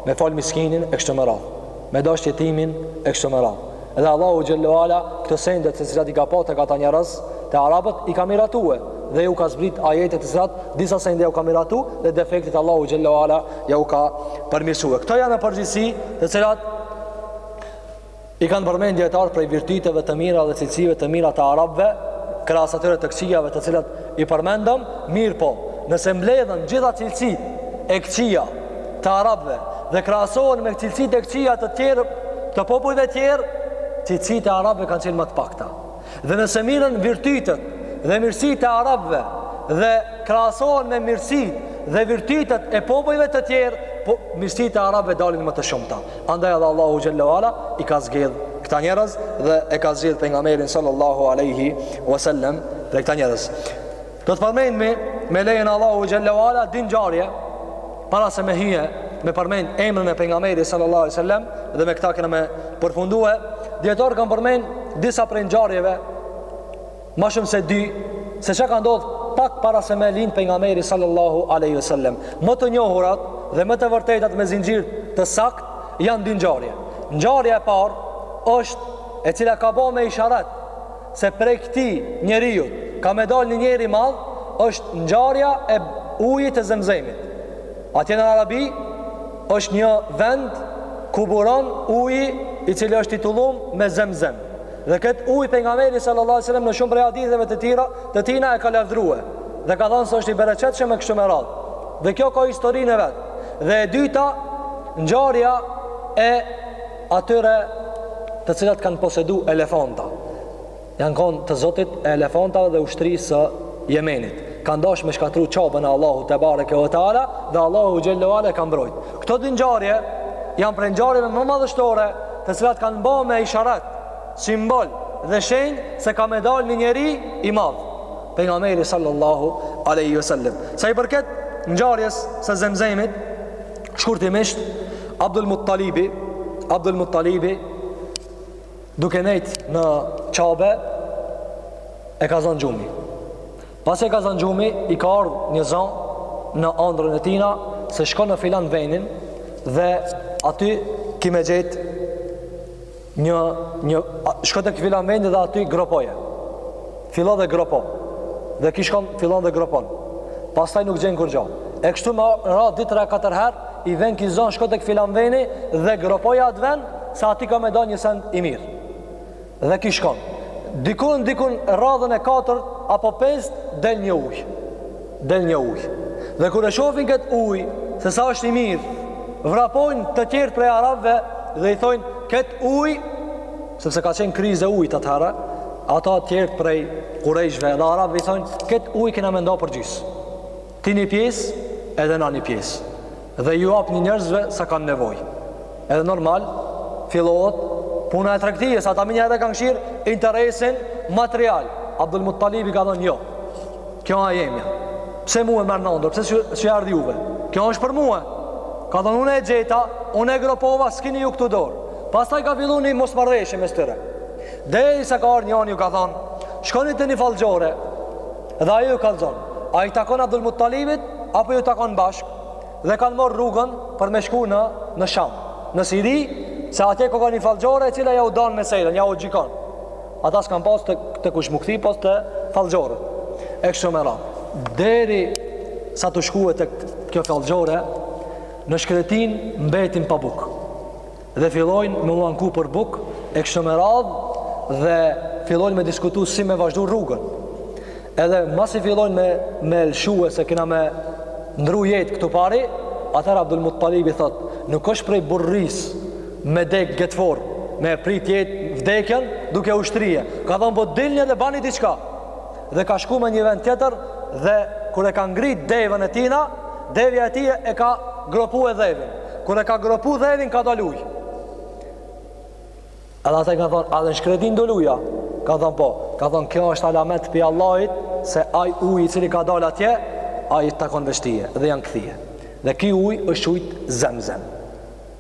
me fal miskinin e kështu me radhë. Me dash jetimin e kështu me radhë. Dhe Allahu xhelle ue ala këto sende të cilat i ka pa tek ata njerëz, te arabët i ka miratue dhe ja u ka zbrit ajete të cilat disa sende ja u ka miratu dhe defektet Allahu xhelle ue ala ja u ka përmisue. Këto janë në përgjithësi të cilat I kanë përmend dijetarët prej virtyteve të mira dhe cilësive të mira të arabëve, krahas atyre të këqijave të cilat i përmendëm, mirëpo, nëse mbledhen gjitha cilësitë e këqija të arabëve dhe krahasohen me cilësitë e këqija të popujve të tjerë, cilësitë e arabëve kanë qenë ma të pakta. Dhe nëse mirren virtytet dhe mirësitë e arabëve dhe krahasohen me mirësitë dhe virtytet e popujve të tjerë, mirësitë e arabëve dalin më të shumta. Andaj edhe Allahu xhelle ue ala i ka zgjedh këta njerëz dhe e ka zgjedh pejgamberin sallallahu alaihi wasallam prej këta njerëz. Do të përmendim me lejen e Allahut xhelle ue ala dy ngjarje para se me hy e me përmend emrin e pejgamberit sallallahu alaihi wasallam dhe me këtë kena me përfundue dijetarët kanë përmend disa prej ngjarjeve ma shumë se dy se çka ka ndodh pak para se me lind pejgamberi sallallahu alaihi wasallam. Më të njohurat dhe më të vërtetat me zinxhir të saktë janë dy ngjarje. Ngjarja e parë është e cila ka bo me isharat se prej këtij njeriut ka me dalë një njeri i madh është ngjarja e ujit të Zemzemit. Atje në Arabi është një vend ku buron uji i cili është titullum me Zemzem. Dhe këtë ujë pejgamberi sallallahu alajhi wasallam në shumë prej haditheve të tira të tina e ka lavdrue dhe ka thënë se është i bereqetshëm e kështu me radhë. Dhe kjo ka historinë e vet. Dhe e dyta ngjarja e Atyre të cilat kanë posedu elefanta, janë konë të zotit e elefantave dhe ushtrisë së Jemenit. Kanë dashë me shkatru Qaben e Allahut tebareke ue teala dhe Allahu xhelle ue ala e ka mbrojt. Këto dy ngjarje janë prej ngjarjeve më madhështore të cilat kanë ba me isharat, simbol dhe shenjë se ka me dalë një njeri i madh. Pejgamberi sallallahu aleyhi wasallam. Sa i përket ngjarjes së zemzemit, Shkurtimisht, Abdul Muttalibi, Abdul Muttalibi duke nejt në Qabe e ka zënë gjumi. Pasi e ka zënë gjumi, i ka ardhur një zo në ëndrrën e tina se shko në filan vendin dhe aty ki me gjet Një, një, shko tek filan vendi dhe aty gropoje. Fillo dhe gropo. Dhe ki shkon, fillon dhe gropon. Pastaj nuk gjen kurgjo. E kështu me radhë, dy tre a, katër her, i vjen ki zo, shko tek filan vendi dhe gropoje atë ven, se aty ka me dal një send i mirë. Dhe ki shkon. Dikun, dikun, radhën e katër, apo pest, del një ujë. Del një ujë. Dhe kur e shofin këtë ujë, se sa është i mirë, vrapojnë të tjerë prej arabëve dhe i thojnë këtë ujë, sepse ka qenë krizë e ujit atëherë, ata tjerë prej kurejshve dhe arabëve i thojnë këtë ujë kena me nda për gjysë. Ti një pjesë edhe na një pjesë. dhe ju jepni njerëzve sa kanë nevojë. Edhe normal fillohet puna e tregtisë, ata më njëherë kanë kqyr interesin material. Abdul Muttalibi ka thënë jo. Kjo a e jemja. Pse mua m'ka ndodh? Pse s'ju erdh juve? Kjo është për mua. Ka thënë unë e gjeta, unë e gropova, s'kini ju këtu dorë. Pastaj ka filluar një mosmarrëveshje mes tyre. Derisa ka ardhur njëri ju ka thënë, shkoni te një fallxhore. Dhe ajo ju kallzon. A i takon Abdul Muttalibit apo ju takon bashkë? dhe kanë marrë rrugën për me shku në, në Sham, në Siri, se atje ka një fallxhore e cila jau dan meselën, jau gjykon. Ata s'kanë pas te, te kush m'u kthy, pos te fallxhoret. E kështu me radhë. Derisa tu shkue te kjo fallxhore, në shkretinë mbetin pa bukë. dhe fillojnë me u anku për bukë e kështu me radhë dhe fillojnë me diskutu si me vazhdu rrugën edhe masi fillojnë me, me e lëshue se kina me ndru jetë këtu pari atëherë Abdul Muttalibi thotë nuk është prej burrnisë me dek në këtë formë, me prit jetë vdekjen duke u shtri ka thonë po dilni edhe bani diçka dhe ka shku me një vend tjetër dhe kur e ka ngrit devën e tina Deveja e tij e ka gropue dheun. Kur e ka gropu dheun, ka dalë ujë. Edhe ata i kanë thonë, a edhe n'shkretinë dol uji? Ka thonë, po. Ka thonë, kjo është alamet prej Allahit, se aj ujë i cili ka dalë atje, aj i takon veç tij, dhe janë kthye. Dhe ki ujë është uji zemzem.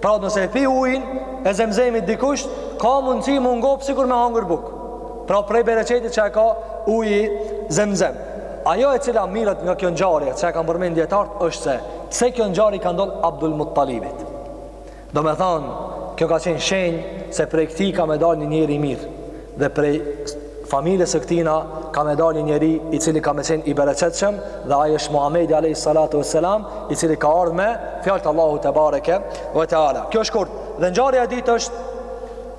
Pra nëse e pi ujin e zemzemit dikush, ka mundësi m'u ngopë sikur me hangër bukë. Pra prej bereqetit që e ka uji zemzem. Ajo e cila merret nga kjo ngjarje, që e kanë përmend dijetarët, është se, pse kjo ngjarje i ka ndodh Abdul Muttalibit. Domethanë, kjo ka qenë shenjë se prej këtij ka me dalë një njeri i mirë. Dhe prej familjes së këtina ka me dalë një njeri i cili ka me qenë i bereqetshëm dhe ai është Muhamedi a.s. i cili ka ardhë me fjalët e Allahut tebareke ve teala. Kjo shkurt. Dhe ngjarja e dytë është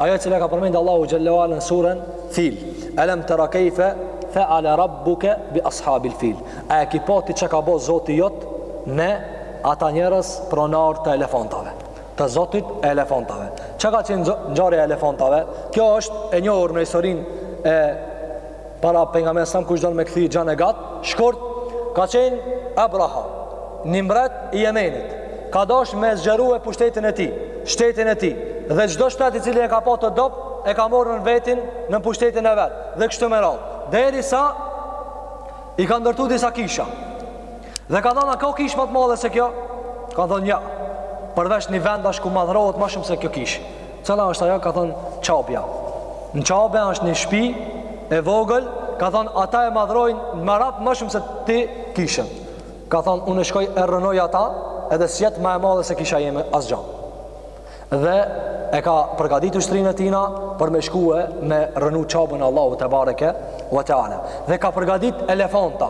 ajo e cila ka përmendë Allahu xhelle ve ala në surën fil. Elem tera kejfe feale rabbuke bi ashabil fil. A e ki pa ti ça ka bo zoti jot me ata njerëz pronar të elefantave. të zotit e elefantave. Ça ka qenë ngjarja e elefantave? Kjo është e njohur në historinë e para Pejgamberit a.s., kush don me kthy gjanë e gatë, shkurt, ka qenë Abraha, një mbret i jemenit, ka dasht me zgjeru e pushtetin e tij, shtetin e tij, dhe çdo shtet të cilin e ka pa të dobët, e ka marrë nën veti në pushtetin e vet, dhe kështu me radhë, derisa i ka ndërtu disa kisha, Dhe ka thënë, a ka kishë ma të madhe se kjo? Kanë thënë, ja, përveç një vend asht ku madhërohet ma shumë se kjo kishë. Cila është ajo, ka thënë, Qabja. Në Qabe është një shpi e vogël, ka thënë, ata e madhërojnë arabët ma shumë se ti kishën. Ka thënë, unë shkoj e rrënoj ata, edhe s'jet ma e madhe se kisha jeme asgja. dhe e ka përgatitur ushtrinë e tina për me shkue me rrënu Qabën e Allahut tebareke ve teala dhe ka përgatit elefanta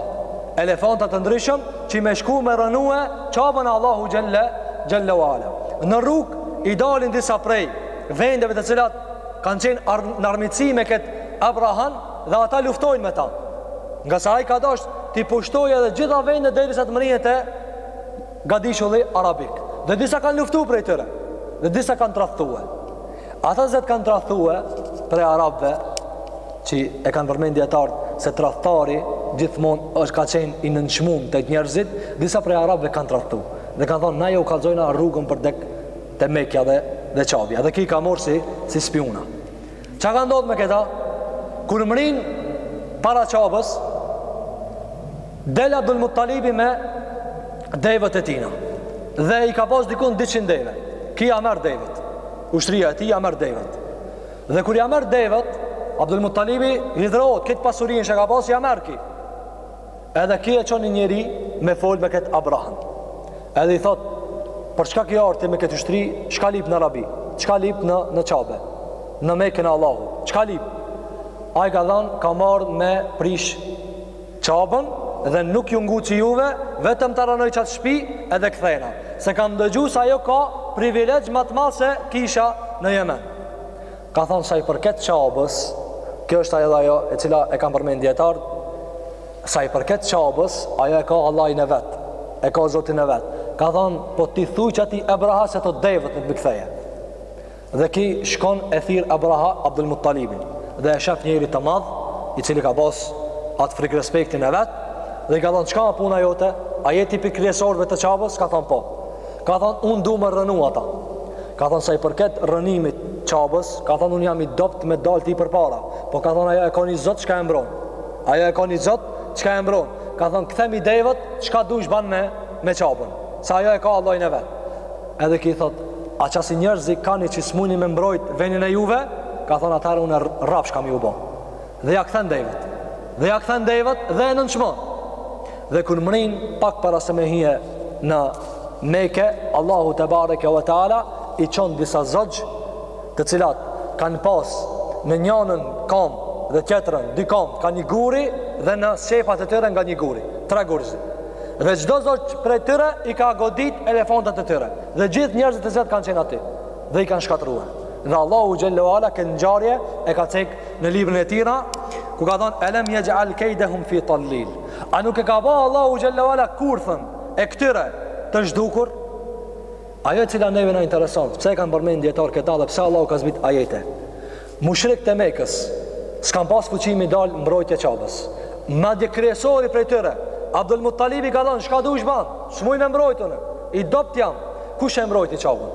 elefanta të ndryshëm që me shku me rrënue Qabën e Allahut xhelle, xhelle ve ala në rrugë i dalin disa prej vendeve të cilat kanë qenë në armiqësi me këtë Abrahan dhe ata luftojnë me ta ngase ai ka dasht t'i pushtojë edhe gjitha vendet derisa të mërrihet te gadishulli arabik dhe disa kanë luftu prej tyre dhe disa kanë tradhtue ata që kanë tradhtue prej arabëve që e kanë përmendë dijetarët se tradhtari gjithmonë është ka qenë i nënçmum tek njerëzit disa prej arabëve kanë tradhtu dhe kanë thonë na ju kallzojna rrugën për tek te Mekja dhe dhe Qabja dhe ki i ka marrë si si spiuna çka ka ndodhur me këta kur mrrijnë para Qabës Del Abdul Muttalibi me devet e tina dhe i ka pas dikun 200 deve. Ki ja merr devet. Ushtria e tij ja merr devet. Dhe kur ja merr devet, Abdul Muttalibi hidhrohet këtë pasuri që ka pas ja merr ki. Edhe ki e çon një njeri me fol me këtë Abrahan. Edhe i thot, për çka ki ardh ti me këtë ushtri, çka lip në Arabi, çka lip në në Qabe, në Mekën e Allahut, çka lip? Ai ka thanë, kam ardh me prish Qabën dhe nuk ju nguci juve vetëm ta rrënoj qat shpi edhe kthena se kam dëgju se ajo ka privilegj ma të madh se kisha në Jemen ka than sa i përket Qabës kjo është ajo dhe ajo e cila e kanë përmend dijetarët sa i përket Qabës ajo e ka Allahin e vet e ka Zotin e vet ka than po ti thuj qatij Abrahas ato devet të m'i ktheje Dhe ki shkon e thirr Abraha Abdulmuttalibin dhe e shef njëri të madh i cili ka bos atë frik respektin e vet dhe i ka thonë çka puna jote a je ti prej kryesorëve të Qabës ka thonë po ka thonë un du me rrënu ata ka thonë sa i përket rrënimit Qabës ka thonë un jam i dobt me dal ty përpara po ka thonë ajo e ka një zot çka e mbron ajo e ka një zot çka e mbron ka thonë kthemi devet çka dush ban me me Qabën se ajo e ka Allahin e vet Edhe ki thot, a qasi njerëzi jeni që s'muni me mbrojt venin e juve, ka thon atëherë unë rrafsh kam ju bo. Dhe ja këthen devet. Dhe ja kthen devet dhe e nënçmon. Dhe kur mrin pak para se me hije në Meke, Allahu tebareke ve teala i çon disa zogj të cilat kanë pas në njanën kam dhe tjetrën dy kam ka një guri dhe në sqepat e tëre nga një guri tre gurë Dhe çdo zog prej tyre i ka godit elefantët e tyre. Dhe gjithë njerëzit të cilat kanë qenë aty dhe i kanë shkatërruar. Dhe Allahu xhel-le ve ala këtë ngjarje e ka cek në librin e tij ku ka thënë alam yaj'al kaydahum fi tadlil. A nuk e ka ba Allahu xhel-le ve ala kurthën e këtyre të zhdukur? Ajo e cila neve na intereson, pse e kanë përmendë dijetarët këta dhe pse Allahu ka zbrit ajete? Mushrikët e Mekës s'kanë pas fuqi me dalë në mbrojtje e Qabës. Madje kryesori prej tyre, Abdul Muttalibi i ka thanë, "Çka dush ban? S'muj me mbrojtë unë. I dobt jam." Kush e mbrojti Qabën?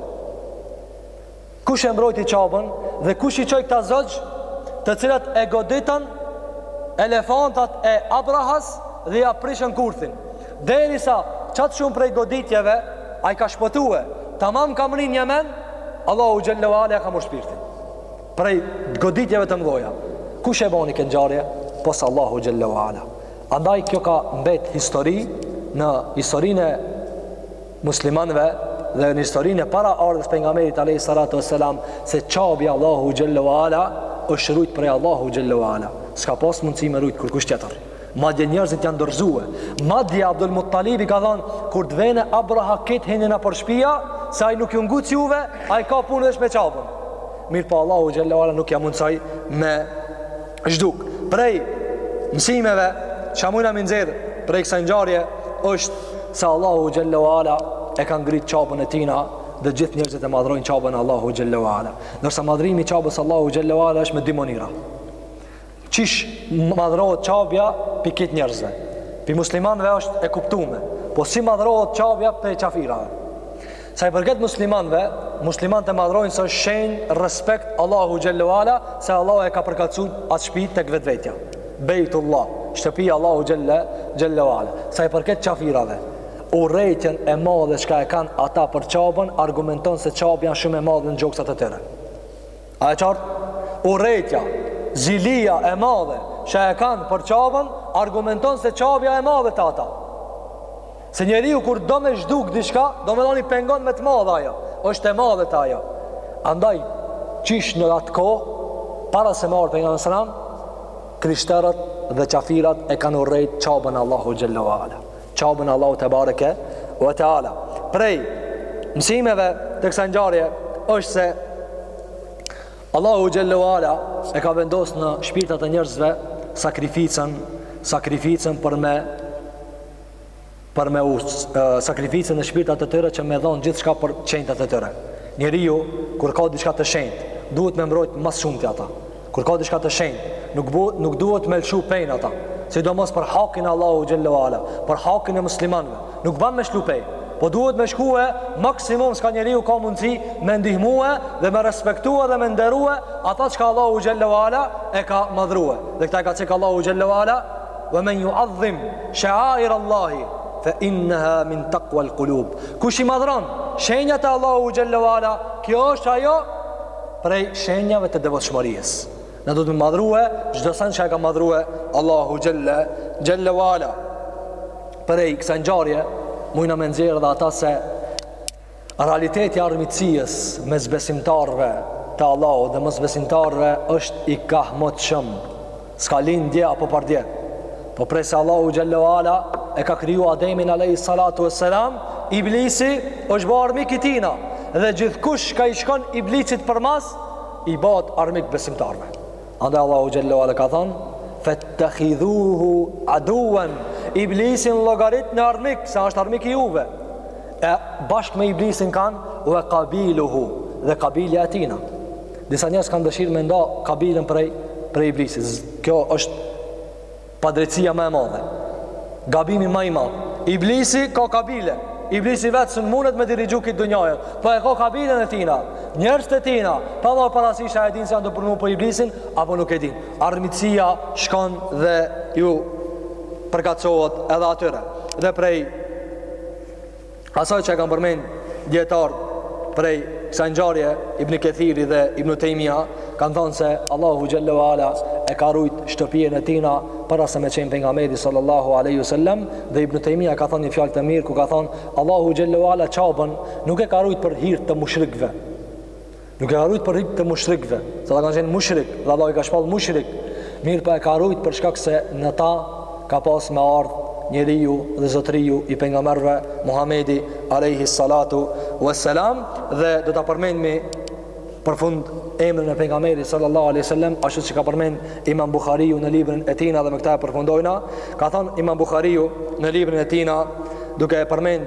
Kush e mbrojti Qabën dhe kush i çoi këta zogj, të cilat e goditën elefantat e Abrahas dhe ja prishën kurthin? Derisa qaq shumë prej goditjeve A i ka shpëtue Tamam ka mrri n'Jemen Allahu xhel-le ve ala ja ka marrë shpirtin Prej goditjeve të mdhoja Kush e boni ket ngjarje Pos Allahu xhel-le ve ala Andaj kjo ka mbet histori Në historinë e muslimanve Dhe në historinë e para ardhjes Pejgamberit alejhi salatu ve selam Se Qabja Allahu xhel-le ve ala është rujt prej Allahu xhel-le ve ala S'ka pas mundësi me rujt kurkush tjetër Madje njerëzit janë dorëzue. Madje Abdul Muttalibi i ka thënë, kur të vjen Abraha krejt hini nëpër shpija, se ai nuk ju nguc juve, ai ka punë veç me Qabën. Mirëpo Allahu xhel-le ve ala nuk ja mundsoi me zhduk. Prej mësimeve çka mujna me nxjerr prej kësaj ngjarje është se Allahu xhel-le ve ala e ka ngrit Qabën e tina dhe gjithë njerëzit e madhrojnë Qabën e Allahu xhel-le ve ala. Ndërsa madhrimi i Qabës Allahu xhel-le ve ala është me dy mënyra. Qish madhrohet qabja pi krejt njerëzve? Pi muslimanve është e kuptume, po si madhrohet qabja pi qafirave? Sa i përket muslimanve, muslimant e madhrojnë si shenjë respekt Allahu xhelle ve ala, se Allahu e ka përkacu atë shpi te vetvetja. Bejtullah, shtëpi e Allahut xhelle ve ala. Sa i përket qafirave, urrejtjen e madhe çka e kanë ata për qabën, argumenton se qabja asht shumë e madhe në gjoksat e tyre. A e qartë? Urrejtja, zilia e madhe që e kanë për qabën, argumenton se qabja e madhe te ata. Se njeriu kur do me zhduk diçka, domethanë i pengon me të madhe ajo, është e madhe te ajo. Andaj, qish në atë kohë, para se me ardh pejgamberi alejhi selam, krishterët dhe qafirat e kanë urrejt qabën e Allahut xhelle ve ala. qabën e Allahut tebareke ve teala. Prej mësimeve të kësaj ngjarje është se Allahu xhelle ve ala e ka vendos në shpirtat e njerëzve sakrificën, sakrificën për me për me us, sakrificën në shpirtat e tyre që me dhon gjithçka për shenjtat e tyre. Njeriu kur ka diçka të shenjtë, duhet me mbrojt ma s'shumti ata. Kur ka diçka të shenjtë, nuk bu, nuk duhet me lëshu pejn ata, sidomos për hakin e Allahut xhelle ve ala, për hakin e muslimanëve. Nuk ban me lshu pe, po duhet me shkue maksimum çka njeriu ka mundësi me ndihmue dhe me respektue dhe me nderue ata çka Allahu xhelle ve ala e ka madhrue. Dhe këta e ka cek Allahu xhelle ve ala, "Wa man yu'azzim sha'air Allahi fa innaha min taqwa al-qulub." Kush i madhron shenjat e Allahut xhelle ve ala, kjo është ajo Prej shenjave të devotshmërisë na duhet me madhrue çdo sen që e ka madhrue Allahu xhelle ve ala. Prej kësaj ngjarje mujna me nxjerr edhe ata se realiteti i armiqësisë mes besimtarëve të Allahut dhe mosbesimtarëve është i kahmotshëm. S'ka lind dje apo pardje. Po prej se Allahu xhelle ve ala e ka kriju Ademin alejhi salatu ve selam, Iblisi është bo armik i tina dhe gjithkush ka i shkon Iblisit përmas, i bahet armik besimtarëve. Andaj Allahu xhelle ve ala ka thonë, fettehidhuhu aduven, Iblisin llogaritne armik, se është armik i juve. E bashkë me Iblisin kanë, ve kabiluhu dhe kabilja e tina. Disa njerëz kanë dëshirë me nda kabilën prej prej iblisit. Kjo është padrejtësia më e madhe. Gabimi ma i madh. Iblisi ka kabile. Iblisi vetë s'mundet me dirigju këtë dynjanë. Po e ka kabilën e tina. Njerëzt e tina. Pa marrë parasysh a e din se janë tu punu për iblisin, apo nuk e din. Armiqësia shkon dhe ju përkacohet edhe atyre. Dhe prej asaj që e kanë përmend dijetarët prej kësaj ngjarje Ibn Kethiri dhe Ibn Tejmija kanë thonë se Allahu xhallahu ala e ka rujt shtëpinë e tij para se me qenë pejgamberi sallallahu alaihi wasallam dhe Ibn Tejmija ka thonë një fjalë të mirë ku ka thonë Allahu xhallahu ala Qabën nuk e ka rujt për hir të mushrikve Nuk e ka rujt për hir të mushrikve, se ata kanë qenë mushrikë, dhe Allahu i ka shpallë mushrikë, mirëpo e ka rujt për shkak se në ta ka pas me ardhë njeriu dhe zotëriu i pejgamberëve Muhamedi Alehi Salatu Veselam dhe do ta përmendmi për fund emrin e pejgamberit sallallahu alaihi wasallam ashtu siç ka përmend Imam Buhariu në librin e tij dhe me këtë e përfundojna ka thonë Imam Buhariu në librin e tij duke e përmend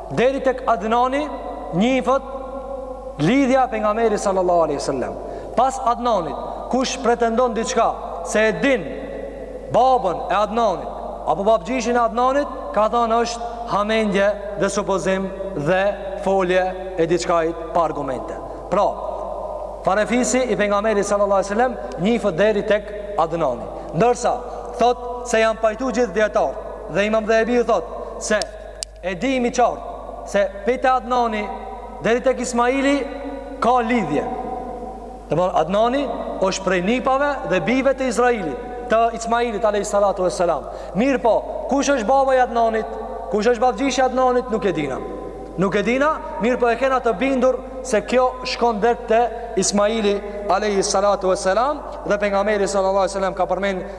Deri tek Adnani njifet lidhja e pejgamberit sallallahu alaihi wasallam. Pas Adnanit, kush pretendon diçka se e din babën e Adnanit apo babgjyshin e Adnanit, ka thonë është hamendje dhe supozim dhe folje e diçkait pa argumente. Pra, farefisi i pejgamberit sallallahu alaihi wasallam njifet deri tek Adnani. Ndërsa thotë se janë pajtu gjithë dijetarët dhe Imam Dhehebiu thotë se E dijmë i qartë se prej te Adnani deri tek Ismaili ka lidhje. Domthon Adnani është prej nipave dhe bijve të Izrailit, të Ismailit alayhis salatu was salam. Mirpo, kush është baba i Adnanit? Kush është babgjyshi i Adnanit? Nuk e dina. Nuk e dina, mirpo e kena të bindur se kjo shkon deri te Ismaili alayhis salatu was salam dhe pejgamberi sallallahu alaihi wasallam ka përmend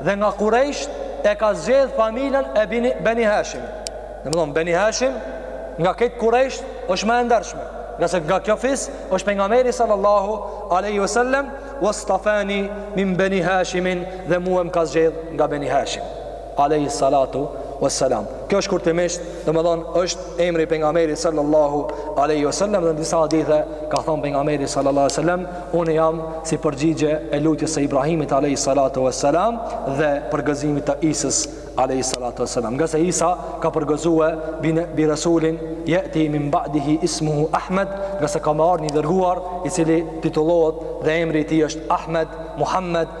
Dhe nga Kurejsht e ka zgjedh familjen e Bini, Beni Hashim. Domethonë, Beni Hashim, nga krejt Kurejsht, është më e ndershme. Ngase nga kjo fis, është pejgamberi sallallahu aleyhi sallem, wastafani min Beni Hashimin dhe mue më ka zgjedh nga Beni Hashim. Aleyhi salatu wa salam. Kjo shkurtimisht, domethonë, është emri i pejgamberit sallallahu aleyhi sallem dhe në disa hadithe ka thonë pejgamberi sallallahu aleyhi sallem, Unë jam si përgjigje e lutjes së Ibrahimit alayhi salatu wassalam dhe përgëzimit të Isas alayhi salatu wassalam. Ngase Isa ka përgëzue bi rasulin yati min ba'dihi ismuhu Ahmed, ngase ka me ardh një i dërguar i cili titullohet dhe emri i tij është Ahmed Muhammed